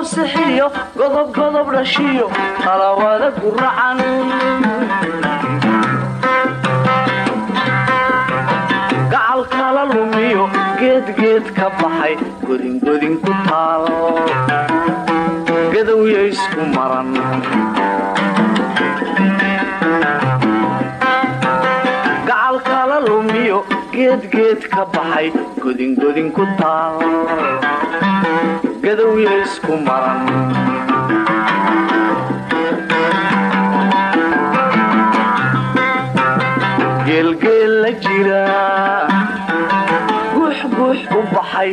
lagu sixiyo godob godob dhashiyo qalawada guracan gacal kala lumiyo geedgeed ka baxay godingodin ku taal. Gadowya isku maran. Gacal kala lumiyo ka baxay godingodin ku taal gadowya isku maran geelgeel la jira guux guux u baxay.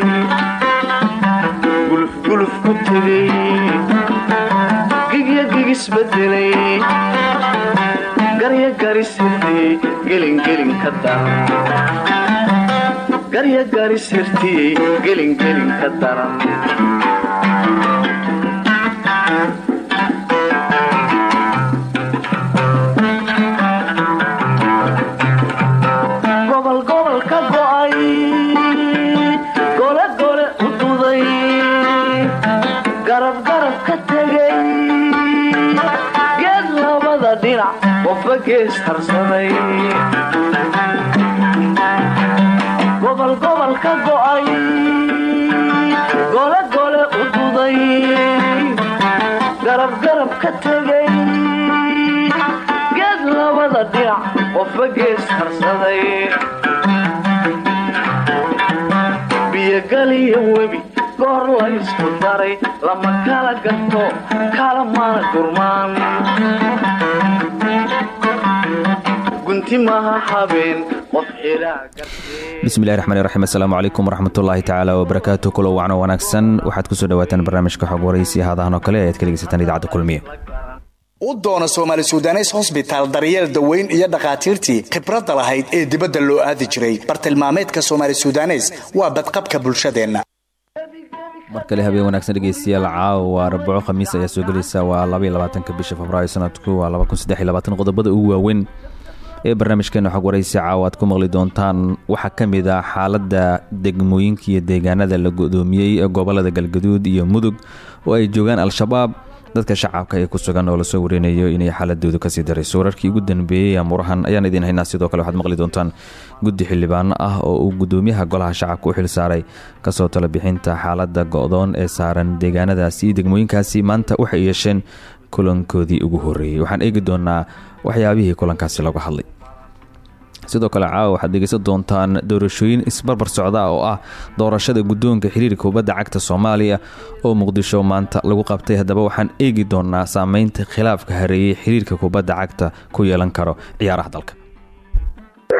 Gulufguluf ku tegay gigya gigisbedelay garya garisirtiyey gelingelin ka daran garya garisirtiyey gelingelin ka daran gobol gobol gobol gobol ka go'ay. Gole gole u duday garab garab ka tegay geed labada dhinac qofba gees harsaday biyogaliyo webi goor la isku daray. Lama kala gato kala mana gurmaan bismillahi raxmaan raxiim assalaamu calaykum waraxmatullaahi tacaala wabarakaatu kulo wacno wanaagsan. Waxaad ku soo dhawaataan barnaamijka xog waraysi haadahan oo kale ayaad ka dhegeysataan idaacadda kulmiye. U doona soomaali sudanes hosbitaal daryeel daweyn iyo dhakhaatiirtii khibradda lahayd ee dibadda loo aadi jiray. Bartilmaameedka soomaali sudanes waa badqabka bulshadeenna. Mar kale habeen wanaagsan dhegeystayaal caawa arbaco khamiis ayaa soo gelaysa waa labaatanka bisha febraayo sanadku waa qodobada ugu waaweyn ee barnaamijkeena xog waraysi caawa aad ku maqli doontaan waxaa ka mid ah xaaladda degmooyinka iyo deegaanada la godoomiyey ee gobollada galgaduud iyo mudug oo ay joogaan al-shabaab. Dadka shacabka ee ku sugan oo la soo warinayo inay xaaladoodu ka sii darayso. Wararkii ugu dambeeyey amurahan ayaan idiin haynaa sidoo kale waxaad maqli doontaan guddi xildhibaano ah oo uu gudoomiyaha golaha shacabka xil saaray ka soo tala bixinta xaaladda go-doon ee saaran deegaanadaasi. Degmooyinkaasi maanta waxay yeesheen kulankoodii ugu horreeyey waxaan eegi doonaa waxyaabihii kulankaasi lagu hadlay. Sidoo kale caawa waxaad dhegeysan doontaan doorashooyin isbarbar socda oo ah doorashada guddoonka xiriirka kubadda cagta soomaaliya oo muqdisho maanta lagu qabtay. Haddaba waxaan eegi doonaa saameynta khilaafka hareeyey xiriirka kubadda cagta ku yeelan karo. Ciyaaraha dalka.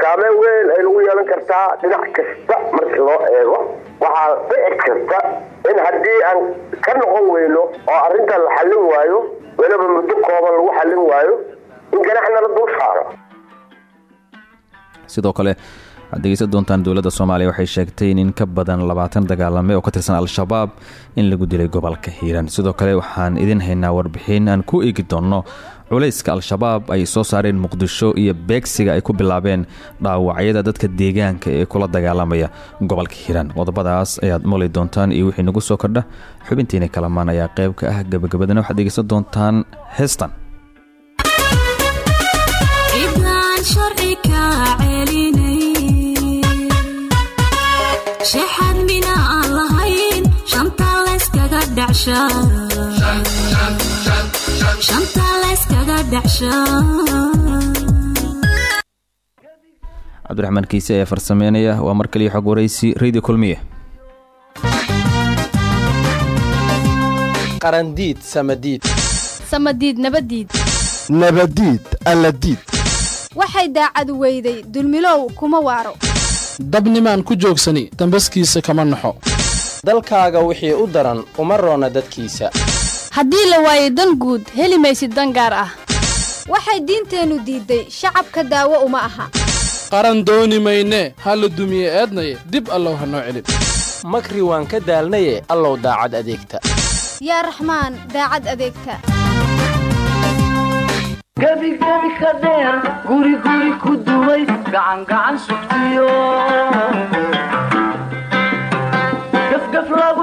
Saameyn weyn ay lagu yeelan kartaa dhinac kasta markii loo eego. Waxaa dhici karta in haddii aan ka noqon weyno oo arrintan la xallin waayo weliba muddo kooban lagu xallin waayo in ganaxna la dul saaro. Sidoo kale waxaad doontaan dowladda soomaaliya waxay sheegtay in ka badan labaatan dagaalame oo ka tirsan al-shabaab in lagu dilay gobolka hiiraan. Sidoo kale waxaan idin haynaa warbixin aan ku eegi doonno culayska al-shabaab ay soo saareen muqdisho iyo beegsiga ay ku bilaabeen dhaawacyada dadka deegaanka ee kula dagaalamaya gobolka hiiraan. Qodobadaas ayaad maqli doontaan iyo wixii nagu soo kordha. Xubintiina kalamaan ayaa qayb ka ah gabagabadana. Waxaad dhegeysan doontaan heestan cabdiraxmaan kiise ayaa farsameynaya waa mar kaliya xog waraysi radio kulmiye qarandiid samadiid samadiid nabadiid nabadiid alladiid waxay daacadu weyday dulmilow kuma waaro dabnimaan ku joogsani dambaskiisa kama naxo dalkaaga wixii u daran uma roona dadkiisa. Haddii la waayo dan guud heli maysid dan gaar ah. Waxay diinteennu diidday shacabka daawo uma aha. Qaran dooni maynee ha la dumiye eednaye dib allow ha noo celin. Makri waan ka daalnaye allow daacad adeegta. Yaa raxmaan daacad adeegta. Gebigebi ka dheer guri guri ku duway gacangacan sugtiyo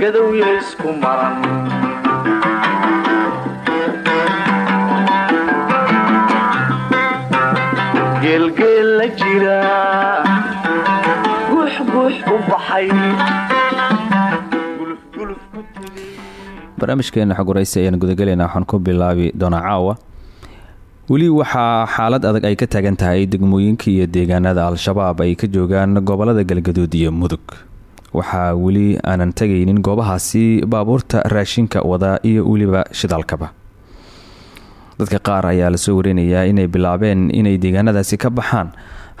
gadowya isku maran geelgeel la jira guux guux u baxay barnaamijkeena xog waraysi ayaan gudagelaynaa waxaan ku bilaabi doonaa caawa. Weli waxaa xaalad adag ay ka taagan tahay degmooyinka iyo deegaanada al-shabaab ay ka joogaan gobollada galgaduud iyo mudug waxaa weli aanan tegaynin goobahaasi baabuurta raashinka wada iyo weliba shidaalkaba. Dadka qaar ayaa la soo warinayaa inay bilaabeen inay deegaanadaasi ka baxaan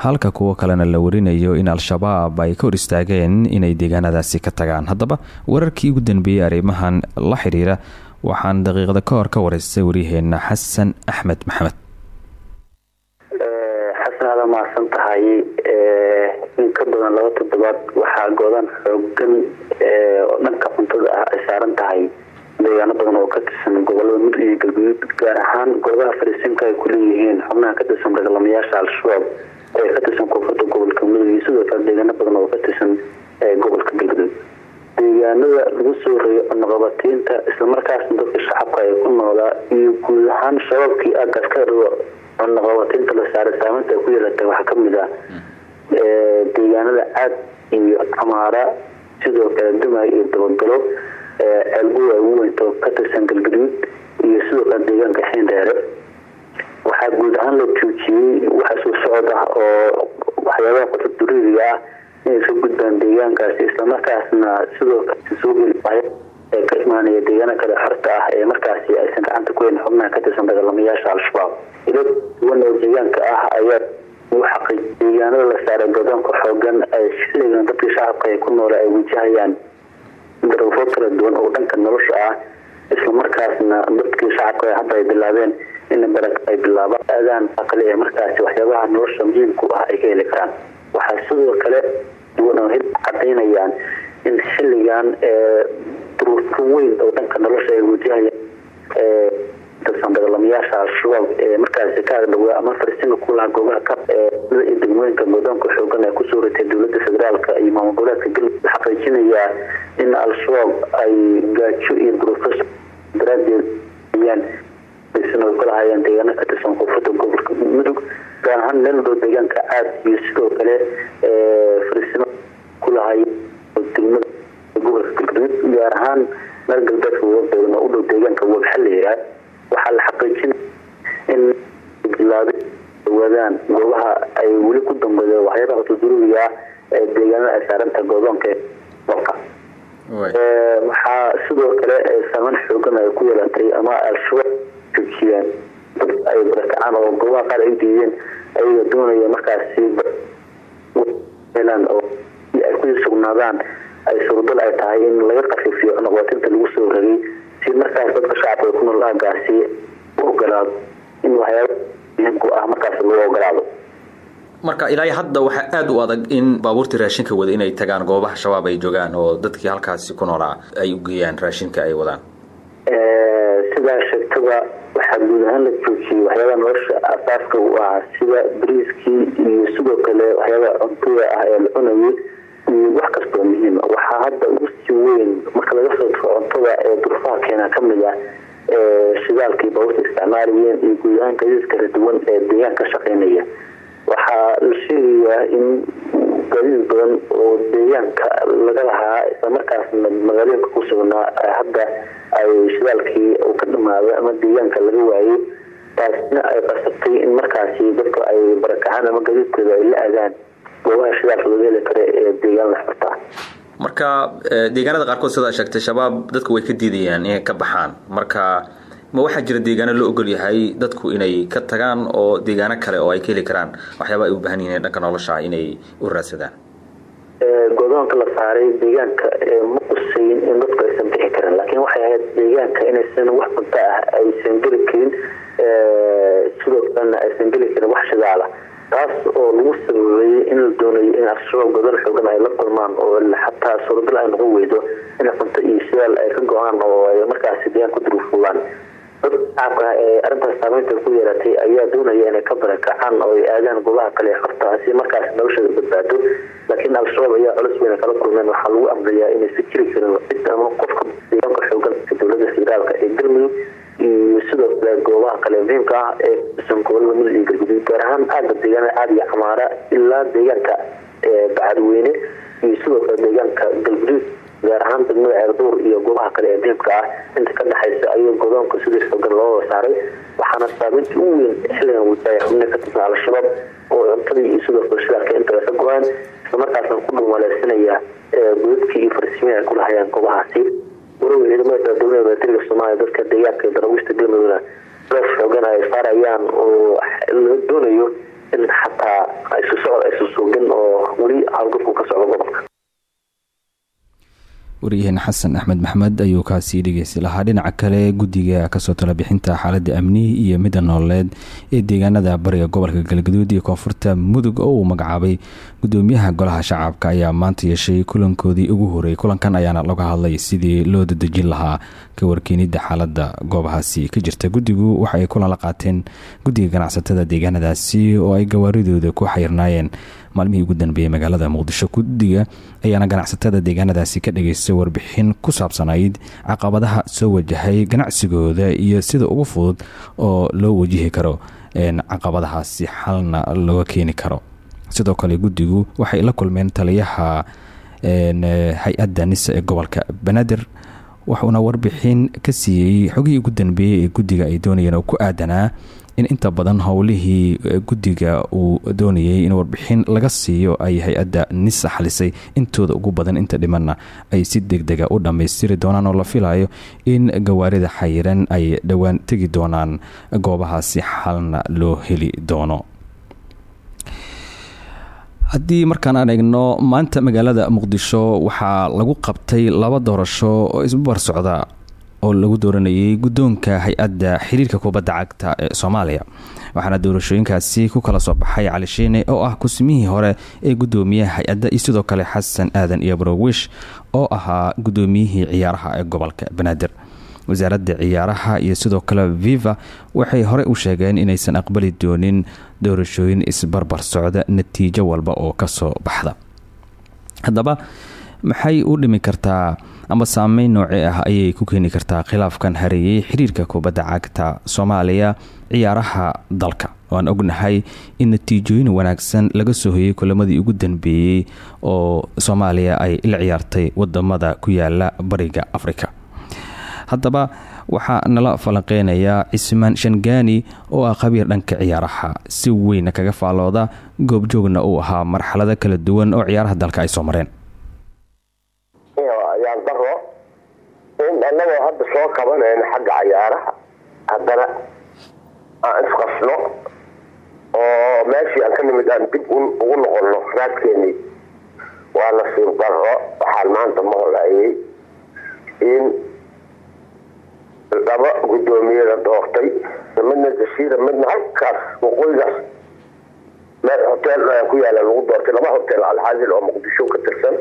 halka kuwo kalena la warinayo in al-shabaab ay ka hor istaageen inay deegaanadaasi ka tagaan. Haddaba wararkii ugu dambeeyey arrimahan la xiriira waxaan daqiiqada ka hor ka wareystay waryaheena xasan axmed maxamed mahadsan tahay in ka badan laba toddobaad waxaa goodan xoogan oo dhanka cuntada ah ay saaran tahay deegaano badan oo ka tirsan gobollada mudug iyo galguduud gaar ahaan goobaha fariisinka ay kuleeyihiin xubnaha ka tirsan dagaalamayaasha al-shabaab ee ka tirsan koonfurta gobolka mudug iyo sidoo kale deegaano badan oo ka tirsan gobolka galguduud deegaanada lagu soo reeyo cunaqabatiinta islamarkaasna dadka shacabka ay ku noolaa iyo guud ahaan shabaabkii aagaas ka dhigo cunaqabatiinta la saaray saameynta ku yeelatay. Waxaa ka mid ah deegaanada caad iyo camaara sidoo kale dumay iyo dabagalo ceelbuga ugu weynto ka tirsan galgaduud iyo sidoo kale deegaanka xiindheere waxaa guud ahaan la joojiyey waxa soo socda oo waxyaabaha qotoduriiriga ah inay soo gudbaan deegaankaasi. Islamarkaasna sidoo kale soo geli ee ka imaanaya deegaana kale xorta ah ee markaasi aysan gacanta ku hayn xubnaha ka tirsan dagaalamayaasha al-shabaab ilo duwan oo deegaanka ah ayaa u xaqay deegaanada la saaray godoonka xoogan ay xilligan dadkii shacabka ay ku noole ay wajahayaan. Darafo kala duwan oo dhanka nolosha ah islamarkaasna dadkii shacabka hadda ay bilaabeen in barag ay bilaabaan aadaan kale ee markaasi waxyaabaha nolosha muhiimku ah ay ka heli karaan. Waxaa sidoo kale duwan cadaynayaan in xilligan duruufo weyn oo dhanka nolosha ay wajahayaan tirsan dagaalamayaasha al-shabaab ee markaasi ka agdhawaa ama farisinka kulaha goobaha ka iyo degmooyinka godoonka xoogan ee ku soo ritay dowladda federaalka iyo maamul goboleedka galmudug xaqiijinayaa in al-shabaab ay gaajo iyo duruufo daraadeed ogolahayeen deegaano ka tirsan koonfurta gobolka mudug gaar ahaan meel dhow deegaanka caad iyo sidoo kale farisimo kulahay degmada gobolka galgaduud gaar ahaan meel galbeedka u dhow deegaanka wabxaleeyaa waxaa la xaqiijin in bilaabay wadaan goobaha ay weli ku dambeeya waxyaabaha qotoduriga ah ee deegaanada ay saarantaha goodoonka dalka waxaa sidoo kale saameyn xoogan ay ku yeelatay ama al-shabaab joojiyeen dad ay barakacaan oo goobaha qaar ay diideen ayagoo doonaya markaasi oo ay ku sugnaadaan ay suuragal ay tahay in laga qafiifiyo cunaqabatinta lagu soo ragay si markaas dadka shacabka ku nool aagaasi u ogolaado in waxyaaba muhiimku ah markaas lagu ogolaado marka ilaa hadda waxaa aada u adag in baabuurtii raashinka wada inay tagaan goobaha shabaab ay joogaan oo dadkii halkaasi ku noolaa ay u geeyaan raashinka ay wadaan. Sidaa sheegtaba waxaa guud ahaan la joojiyey waxyaabaa nolosha asaaska u ahaa sida bariiskii iyo sidoo kale waxyaabaa cuntada ah ee la cunayay iyo wax kastoo muhiima waxaa hadda ugu sii weyn marka laga soo cuntada ee durfaha keena ka mid ah shidaalkii baabuurta isticmaalayeen iyo guud ahaan gadiid kala duwan ee deegaanka ka shaqeynaya waxaa la sheegayaa in gadiid badan oo deegaanka laga lahaa islamarkaasna magaalooyinka ku sugnaa hadda ay shidaalkii ka dhamaaday ama deegaanka laga waayey taasina ay qasabtay in markaasi dadku ay barakacaan ama gadiidkooda ay la aadaan goobaha shidaalka laga heli kare ee deegaan la xorta marka deegaanada qaarkood sidaa sheegtay shabaab dadku way ka diidayaan inay ka baxaan. Marka ma waxaa jira deegaano loo ogol yahay dadku inay ka tagaan oo deegaano kale oo ay ka heli karaan? Waxyaaba ay u baahan yihiin dhanka nolosha inay u raadsadaan. Godoonka la saaray deegaanka ma qusayn in dadku aysan bixi karin laakiin waxay aysan wax cunto ah aysan geli karin sidoo kalena aysan geli karin wax shidaala taas oo lagu sababeeyey in la doonayo in al-shabaab godan xoogan ay la kulmaan oo xataa suuragal ay noqon weydo in cunto iyo shidaal ay ka go'aan oo ay markaasi deegaan ku duruufudaan dad shacabka ee arrintaas saameynta ku yeelatay ayaa doonaya inay ka barakacaan oo ay aadaan goobaha kale ee xorta si markaas noloshooda badbaado. Laakiin al-shabaab ayaa culus weyna kala kulmeen. Waxaa lagu amriyaa inaysa jiri karin qofka deegaanka xoogan dowladda federaalka ee galmudug sidoo kale goobaha kale muhiimka ah ee kusan gobollada mudug iyo gaar ahaan aagga deegaana aada iyo camaara ilaa deegaanka bacadweyne iyo sidoo kale deegaanka galguduud gaar ahaan degmada ceerduur iyo goobaha kale ee muhiimka ah. Inta ka dhexaysa ayuu godoonka sidii xoogan loo saaray waxaana saameynta u weyn xilligan wajaaya xubno ka tirsan al-shabaab oo cuntadii iyo sidoo kale shidaalka intaba ka go'aan islamarkaasna ku dhumaleysanayaa godadkii iyo farsimii ay ku goobahaasi walow ciidamada dowladda milatariga soomaaliya dadka deegaanka ee daraawiishta galmudugna leef xoogan ay saarayaan oo la doonayo in xataa isu socod aysu suugin oo weli howlgabku ka socdo gobolka waryaheena xasan axmed maxmed ayuu kaasii dhegeysi lahaa. Dhinaca kale guddiga ka soo talabixinta xaaladda amni iyo midda nololeed ee deegaanada bariga gobolka galgaduud iyo koonfurta mudug oo uu magacaabay gudoomiyaha golaha shacabka ayaa maanta yeeshay kulankoodii ugu horeeyay kulankan ayaana laga hadlay sidii loo dadejin lahaa ka warkeenida xaaladda goobahaasi. Ka jirta guddigu waxa ay kulan la qaateen guddiga ganacsatada deegaanadaasi oo ay gawaaridooda ku xayrnaayeen maalmihii ugu danbeeyey magaalada muqdisho guddiga ayaana ganacsatada deegaanadaasi ka dhageystay warbixin ku saabsanayd caqabadaha soo wajahay ganacsigooda iyo sida ugu fudud oo loo wajihi karo caqabadahaasi xalna looga keeni karo. Sidoo kale guddigu waxay la kulmeen taliyaha hay'adda nisa ee gobolka banaadir wuxuuna warbixin ka siiyey xogihii ugu danbeeyey ee guddiga ay doonayeen oo ku aadanaa in inta badan howlihii guddiga uu doonayay in warbixin laga siiyo ay hay'adda nisa xalisay intooda ugu badan inta dhimanna ay si deg dega u dhammaystiri doonaan oo la filayo in gawaarida xayiran ay dhowaan tegi doonaan goobahaasi xalna loo heli doono. Haddii markaan aan eegno maanta magaalada muqdisho waxaa lagu qabtay laba doorasho oo isbar socda oo lagu dooranayay guddoonka hay'adda xiriirka kubadda cagta ee soomaaliya. Waxaana doorashooyinkaasi ku kala soo baxay cali shiine oo ah kusimihii hore ee guddoomiyaha hay'adda iyo sidoo kale xasan aadan iyo browish oo ahaa guddoomiyihii ciyaaraha ee gobolka banaadir. Wasaaradda ciyaaraha iyo sidoo kale viva waxay horey u sheegeen inaysan aqbali doonin doorashooyin isbarbar socda natiijo walba oo ka soo baxda. Haddaba maxay u dhimi kartaa ama saameyn noocee ah ayay ku keeni kartaa khilaafkan hareeyey xiriirka kubadda cagta soomaaliya ciyaaraha dalka. Waan ognahay in natiijooyin wanaagsan laga soo hoyey kulamadii ugu danbeeyey oo soomaaliya ay la ciyaartay waddamada ku yaalla bariga afrika. Haddaba waxaa nala falanqeynayaa cismaan shangaani oo ah khabiir dhanka ciyaaraha. Si weyna kaga faalooda goobjoogna uu ahaa marxalado kala duwan oo ciyaaraha dalka ay soo mareen ayaan daro in annagoo hadda soo kabanayno xagga cayaaraha haddana aan isqasno oo meeshii aan ka nimid aan dib ugu noqonno raadkeenii waa nasiib daro waxaan maanta maqlayay in laba guddoomiyada doortay midna jasiira midna halkaas waqooyigaas. Meel hoteel ku yaalla lagu doortay laba hotel alxasil oo muqdisho ka tirsan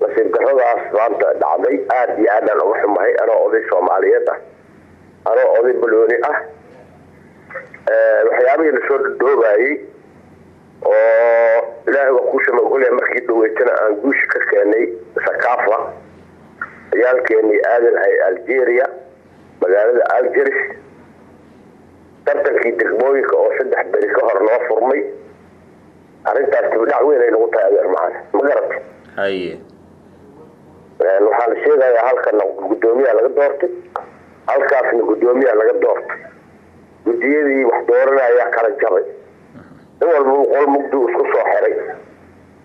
nasiib daradaas maanta dhacday aada iyo aadaan uga xumahay anoo oday soomaaliyeed ah anoo oday balooni ah. Waxyaabihii la soo dhadhoobayey oo ilaahay waa kuu shamagolya markii dhaweytana aan guusha ka keenay sakafa ciyaalkeenii aadan hay algeria magaalada algeris tartankii degmooyinka oo saddex beri ka hor noo furmay. Arrintaas dibdhac weyn ay nagu tahay adeer macaan ma garata waxaa la sheegayaa halkana guddoomiyaa laga doortay. Halkaasna guddoomiyaa laga doortay. Guddiyadii wax dooranaya kala jabay. In walba qol mugduu isku soo xiray.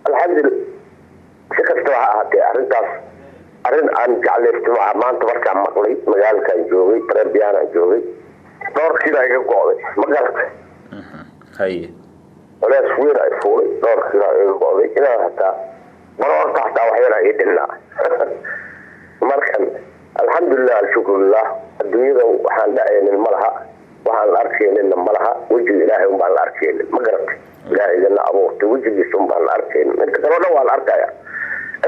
Alxamdulila si kastaba ha ahaatee arrintaas arrin aan jeclaystimo ah maanta markaan maqlay magaalkaan joogay trebianaan joogay dhowr kila iga go'day. Ma garatay haye walaas weyn ay fuulay dhowr kila iga go'day. Inaan hataa marorta hataa waxyana ii dhinnaa markan alxamdulilah alshukrulilah adduunyada waxaan dhacaynin ma laha waxaan la arkayninna ma laha wejiga ilaahay un baan la arkaynin ma garatay ilaahay idina abuurtay wejigiisa un baan la arkaynin inta kaleo dhan waa la arkaya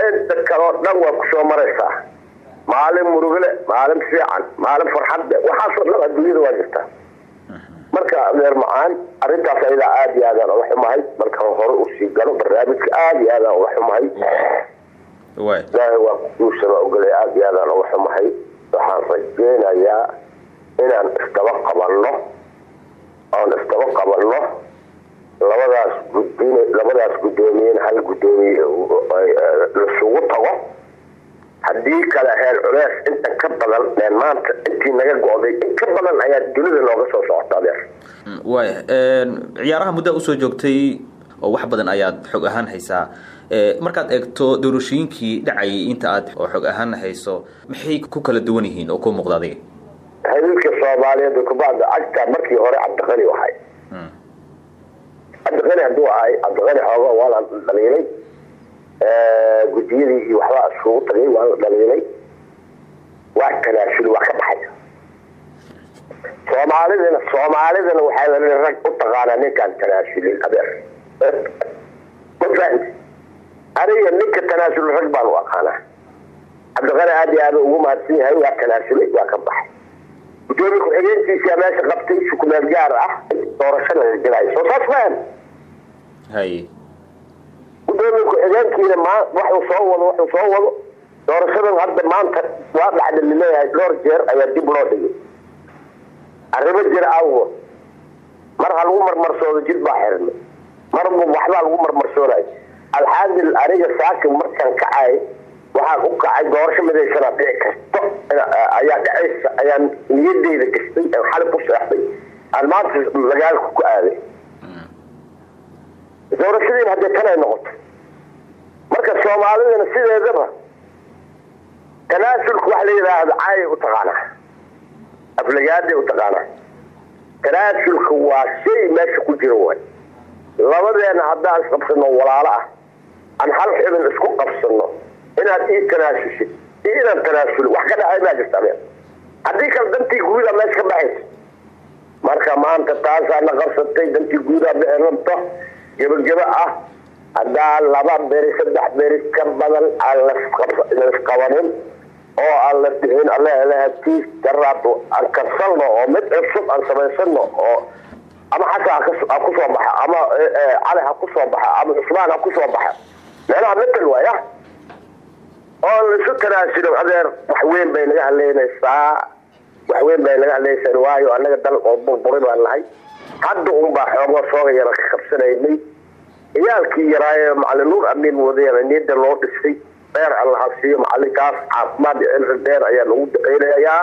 inta kaleo dhan waa ku soo maraysaa maalin murugale maalin fiican maalin farxadde waxaasoo dhan adduunyada waa jirtaa marka adeer macaan arrintaas ayadaa aada iyo aadaan uga xumahay. Marka hore u sii galo barnaamijka aada iyo aadaan uga xumahay. Ilaahay waa kuguusaba ogolay aada iyo aadaan uga xumahay. Waxaan rajeynayaa inaan isdaba qabanno oon isdaba qabanno. Labadaas gudin labadaas guddoomiyen hal guddoomiye lasugu tago haddii kale heer culeys inta ka badan een maanta intii naga go-day in ka badan ayaa dunida nooga soo socota adeer. Waaya ciyaaraha muddaa u soo joogtay oo wax badan ayaad xog ahaan haysaa. Markaad eegto doorashooyinkii dhacayay inta aad oo xog ahaan hayso maxay ku kala duwan yihiin oo kuu muuqda adiga? Xiriirka soomaaliyeed kubacda cagta markii hore cabdiqani ahay. Cabdiqani hadduu ahay cabdiqani xooga waa la dhaliilay gudiyadii iyo waxbaa isugu tagay waa la dhaliilay. Waa tanaasul waa ka baxay. Soomaalidana soomaalidana waxaa la rag u taqaanaa ninkaan tanaasulin adeer ma fahamti aniga ninka tanaasul rag baan u aqaanaa cabdiqani aada iyo aada ugu mahadsan yahay waa tanaasulay waa ka baxay. Gudoomiye ku-xigeenkiisa meesha qabtay sukumeel gaar ah doorashada la gelaayo. Soo saas hay gudoomiye ku-xigeenkiina waxuu soo wado waxuu soo wado. Doorashadan hadda maanta waa dhacda la leeyahay dhowr jeer ayaa dib loo dhigay. Arrimo jira awgood mar ha lagu marmarsoodo jid baa xirnay marba waxbaa lagu marmarsoonayo alxaamil aniga saaka markaan kacay waxaan u kacay doorasho midaysanaa dhici karto. Ayaa dhacaysa ayaan niyadeyda gastay aan xali ku seexday. Aan maanta magaalka ku aaday. Doorashadiina haddee tan ay noqoto marka soomaalidana sideedaba tanaasulka waxa la yidhaahdo caayay u taqaanaa aflagaaday u taqaanaa tanaasulka waa shay meesha ku jira waay labadeena haddaan isqabsano walaalo ah aan hal xibin isku qabsano inaad ii tanaasulshid iyo inaan tanaasul wax ka dhacay baa jirta adeer haddii kale dantii guudaa meesha ka baxaysa. Marka maanta taasaa na qabsatay dantii guudaa bixi rabto ah haddaa laba beri saddex beri ka badan aan laisqabanin oo aan la bixin alehatiis daraad aan karsanno oo mid cusub aan samaysano oo ama xasan ha ku soo baxa ama cali ha ku soo baxa ama cusmaan ha ku soo baxa. Meelaha metel waaya. Oo laisu tanaasulo adeer wax weyn bay naga hadleynaysaa wax weyn bay naga hadleynaysaa waayo annaga dal oo burburi baan nahay hadda unbaa xoogoo sooga yara ka qabsanaynay ciyaalkii yaraaye macalin nuur amiin wadayana niyada loo dhisay dheer allaha siiyo macalinkaas caafimaad iyo cilri dheer ayaan ugu duceynayaa.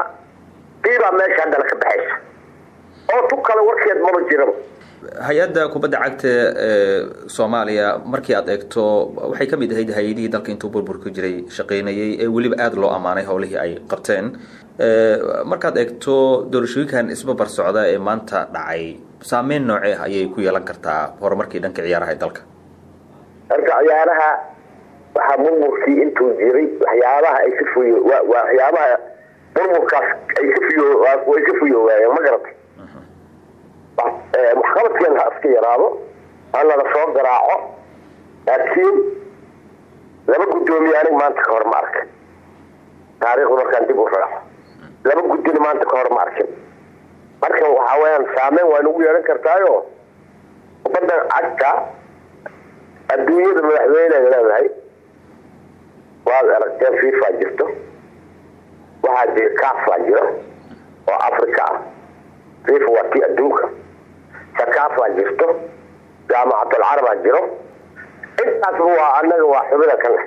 Kiibaa meesha haddana ka baxaysa oo tu kale warkeed maba jiraba hay'adda kubadda cagta ee soomaaliya markii aad eegto waxay ka mid ahayd hay'adihii dalka intuu burburka jiray shaqaynayay ee weliba aada loo ammaanay howlihii ay qabteen. Markaad eegto doorashooyinkan isbabar socda ee maanta dhacay saameyn noocee ayay ku yeelan kartaa horumarkii dhanka ciyaaraha ee dalka? Marka ciyaaraha waxaa burburkii intuu jiray waxyaabaha ay ka fuyo waxyaabaha burburkaas ay ka fuyo way ka fuyoowaayeen ma garatay waxqabadkeena ha iska yaraado hanala soo garaaco laakiin laba guddoomiye anig maanta ka hor ma arkin. Taariikhdu markaan dib u raaco. Laba guddina maanta ka hor ma arkin marka waxaa weyaan saameyn waa nagu yeelan kartaayo. Kubadda cagta adduunyada madaxweyne ay leedahay waad aragteen fifa jirto waxaa jira kaafaa jiro oo africa ah. Fifa waa tii adduunka. Sakaafaa jirto jaamacatalcarabaa jiro. Intaasba waa annaga waa xubina ka leh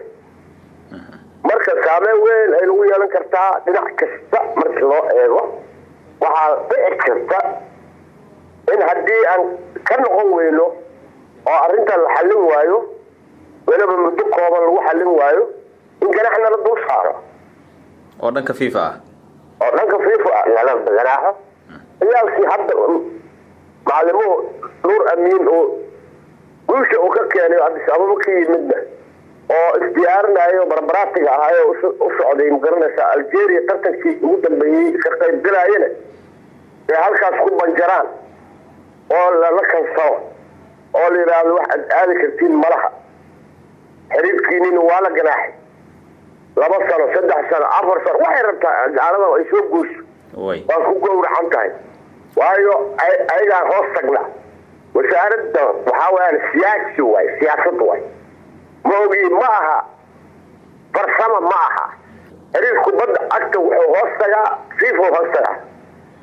marka saameyn weyn ay nagu yeelan kartaa dhinac kasta markii loo eego waxaa dhici karta in haddii aan ka noqon weyno oo arrintan la xallin waayo weliba muddo kooban lagu xallin waayo in ganaxna la dul saaro. Oo dhanka fifa ah. Oo dhanka fifa lala ganaaxo. Ciyaalkii hadda macalimuhu nuur amiin oo guusha uu ka keenay addis ababa ka yimidna oo isdiyaarinayo barbaraatiga ahaayo u socday magaranaysa algeria tartankii ugu dambeeyey ka qaybgalaayana ee halkaas ku banjaraan oo lala kansalo oo la yidhaahdo wax aad aadi kartiin malaha. Xiriirkiinina waa la ganaaxay. Laba sano saddex sano afar sano waxay rabtaa gaalada ay soo goyso. Waa ku gowracan tahay. Waayo ayagaan hoos tagna wasaaradda waxaa weyaan siyaasi waay siyaasad waay ma ogi ma aha farsama ma aha xiriir kubadda cagta wuxuu hoos tagaa fifa hoos tagaa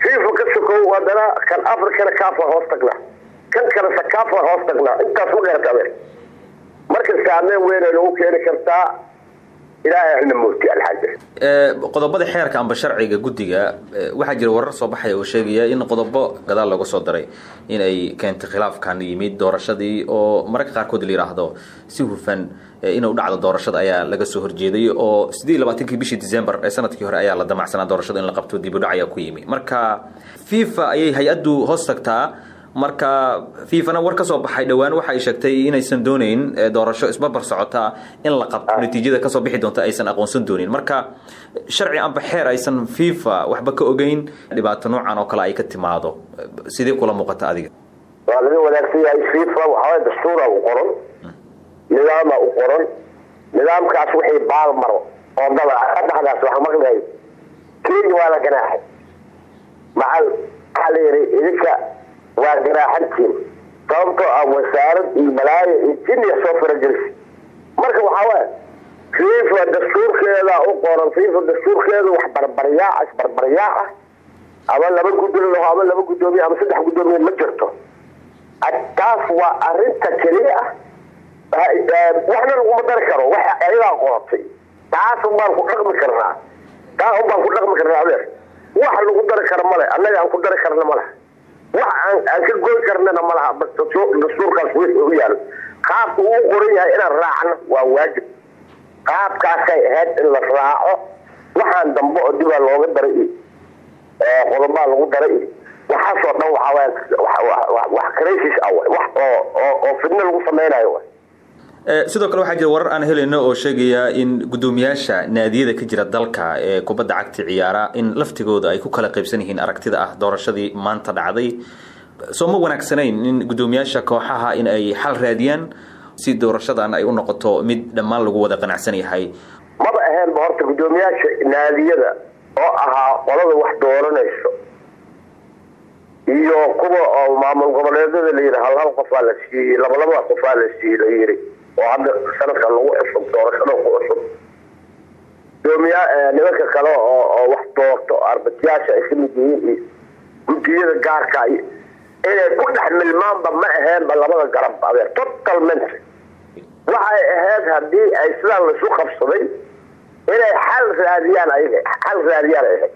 fifa ka sokow haddana kan africana kaafa hoos tagnaa kan kale sakaafa hoos tagnaa intaas ma garata adeer marka saameyn weynay nagu keeni kartaa ilaahay hana mooti alxaaja qodobada xeerka amba sharciga guddiga waxaa jira warar soo baxaya oo sheegaya in qodobo gadaal looga soo daray in ay keentay khilaafkan yimid doorashadii oo mararka qaarkood la yidhaahdo si hufan inuu dhacdo doorashada ayaa laga soo horjeeday oo siddeed labaatankii bishii december ee sannadkii hore ayaa la damacsanaa doorashada in la qabto dib u dhac ayaa ku yimi. Marka fifa ayay hay'addu hoos tagtaa marka fifana war ka soo baxay dhowaan waxa ay sheegtay inaysan dooneyn doorasho isbarbar socota in la qabto. Natiijada ka soo bixi doonta aysan aqoonsan doonin. Marka sharci amba xeer aysan fifa waxba ka ogeyn dhibaato noocan oo kale ay ka timaado. Sidee kula muuqata adiga? Waa laga wanaagsan yahay fifa waxaway dastuura u qoran. Nidaama u qoran. Nidaamkaas wixii baal maro oo daba dhexdaas waxa maqlahay kenya waa la ganaaxay. Macal waxaa la yidhi idinka waa ganaaxantiin sababtoo ah wasaarad iyo malaayo iyo jinya soo faragelisa marka waxaa waaya fifa dastuurkeeda u qoran fifa dastuurkeeda wax barbaryaac isbarbaryaac ah. Ama laba guddoon laho ama laba guddoomiye ama saddex guddoomiye ma jirto. Taas waa arinta keliya ah. Waxna laguma dari karo wax ayagaa qoratay taas unbaan ku dhaqmi karnaa. Taa unbaan ku dhaqmi karnaa adeer. Wax lagu dari karo male annaga aan ku dari karna malaha wax aan ka goy karnana malaha dastuurkaas wixii u qaabka uu qoran yahay inaan raacno waa waajib. Qaabkaasay ahayd in la raaco. Waxaan dambe oo dibaa looga daray iyo qodobaa lagu daray. Waxaasoo dhan wax crisis ah wax oo fidno lagu samaynayo sidoo kale waxaa jira warar aan helayno oo sheegaya in guddoomiyaasha naadiyada ka jira dalka ee kubadda cagta ciyaara in laftigooda ay ku kala qaybsan yihiin aragtida ah doorashadii maanta dhacday. Soo ma wanaagsanayn in guddoomiyaasha kooxaha in ay xal raadiyaan si doorashadan ay u noqoto mid dhammaan lagu wada qanacsan yahay? Maba aheenba horta guddoomiyaasha naadiyada oo ahaa qolada wax dooranayso iyo kuwa maamul goboleedyada la yidhi hal hal qofaa la siiyey labalabada qofaa la siiyey la yidhi oo hadda sanadkan lagu cusub doorashada ku cusub. Gudoomiya nimanka kale oo wax doorto arbatiyaasha ay ka mid yihiin iyo guddiyada gaarka iyo inay ku dhex milmaanba ma aheenba labada garab adeer totalment waxay ahayd haddii ay sidaan laisu qabsaday inay xal raadiyaan ayaga xal raadiyaan ay ahayd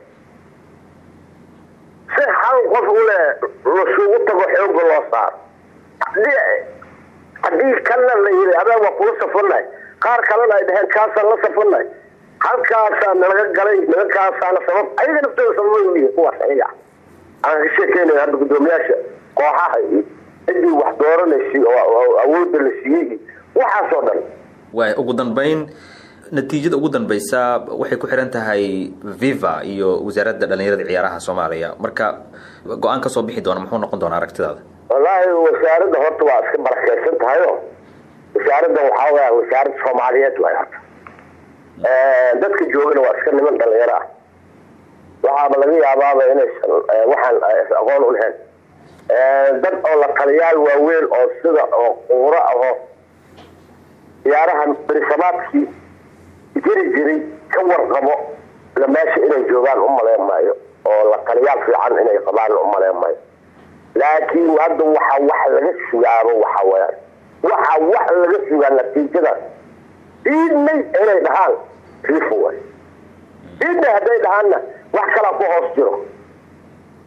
si hal qof ule lasugu tago xooga loo saaro haddii kalna la yiri habeen waa kula safarnahay qaar kalena ay dhaheen kaasaan la safarnahay halkaasaa nalaga galay nimankaasaana sabab ayaga naftooda sababay uyihiin kuwaas ayaga aan ka sheekeynaya hadda guddoomiyaasha kooxaha iyo ciddii wax dooranaysay oo awoodda la siiyey. Waxaasoo dhan. Waay ugu dambeyn natiijada ugu dambeysa waxay ku xiran tahay viva iyo wasaaradda dhalinyarada ciyaaraha soomaaliya. Marka go'aan ka soo bixi doona muxuu noqon doonaa aragtidaada wallaahi wasaaradda horta waa iska barakeysan tahay o wasaaraddan waxaa weya wasaarad soomaaliyeed waay horta. Dadka joogana waa iska niman dhalinyaro ah. Waxaaba laga yaabaaba inaysan waxaan aqoon u lahayn. Dad oo la taliyaal waaweyn oo sida oo quuro ahoo ciyaarahan berisamaadkii jiri jiray ka warqabo la meesha inay joogaan u maleen maayo oo la taliyaal fiican inay qabaan u maleen maayo laakiin hadda waxa wax laga sugaabo waxa weyaan waxa wax laga sugaa natiijada. Diidnay inay dhahaan rifo way diidnay hadday dhahaanna wax kalaa ku hoos jiro.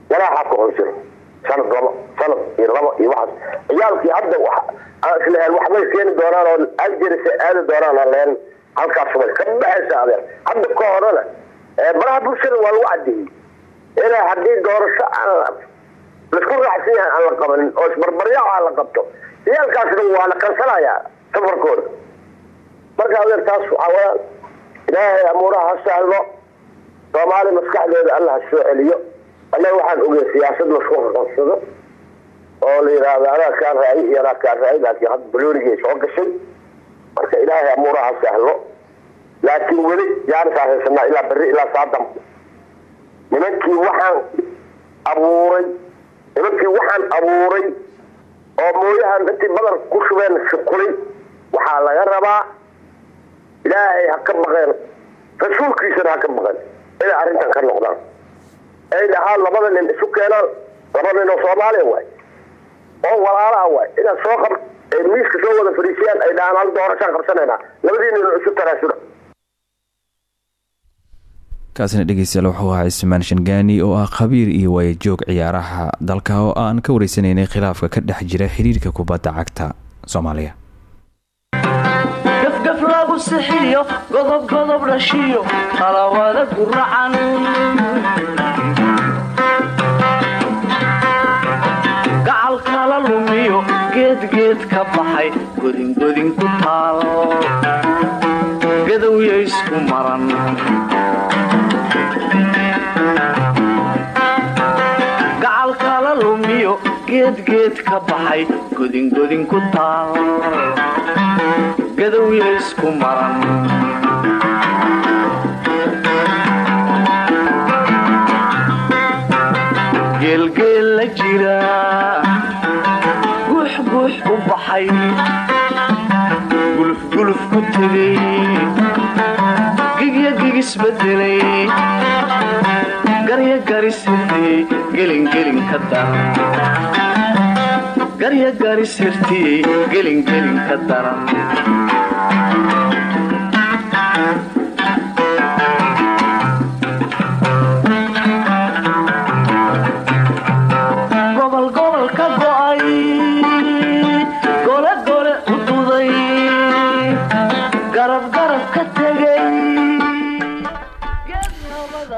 Walaaxaa ku hoos jiro. Sanad labo sanad iyo labo iyo waxaas. Ciyaalkii hadda islaheen waxbay keeni doonaan oo aljerisa aadi doonaan aan lehen halkaas way ka baxaysa hadda ka horena baraha bulshada waa lagu cadeeyey inay haddii doorasho aan la isku raacsan aan la qabanin oo isbarbaryaac aan la qabto. Ciyaalkaasna waa la kansanayaa safarkooda marka adeer taas waxaa weyaan ilaahay amuuraha ha sahlo soomaali maskaxdeeda alla ha soo celiyo. Annaga waxaan ogey siyaasad lasku qabsado oo la yidhaahdo anaa kaa raayi iyo anaa raayi laakiin hadda baloonigay soo gashay. Marka ilaahay amuuraha ha sahlo laakiin weli jaanisaan haysanaa ilaa berri ilaa saadam. Nimankii waxaan abuuray nimankii waxaan abuuray oo mooyahan intii badar ku shubeen shukulay waxaa laga rabaa ilaahay ha ka baqeen rasuulkiisana ha ka baqeen inay arrintan ka noqdaan. Ay dhahaan labada nin isu keenaan laba nin oo soomaaliya waay oo walaalaha waay. Inaad soo qab miiska soo wada fariisiyaan ay dhahaan hal doorashaan qabsanaynaa. Labadii nin oo isu taraasula kaasina dhegeystayaal wuxuu ahaa ismaan shangaani oo ah khabiir iyo waayajoog ciyaaraha dalka oo aan ka wareysanaynay khilaafka ka dhex jira xiriirka kubadda cagta soomaaliya. Gafgaf lagu ka baxay godingodin ku taal. Gadowya isku maran gacal kala lumiyo geedgeed ka baxay godingodin ku taal. Gadowya isku maran. U baxay. Gulufguluf ku tegay gigya gigisbedelay garya garisirtiyey gelingelin ka daran ka daran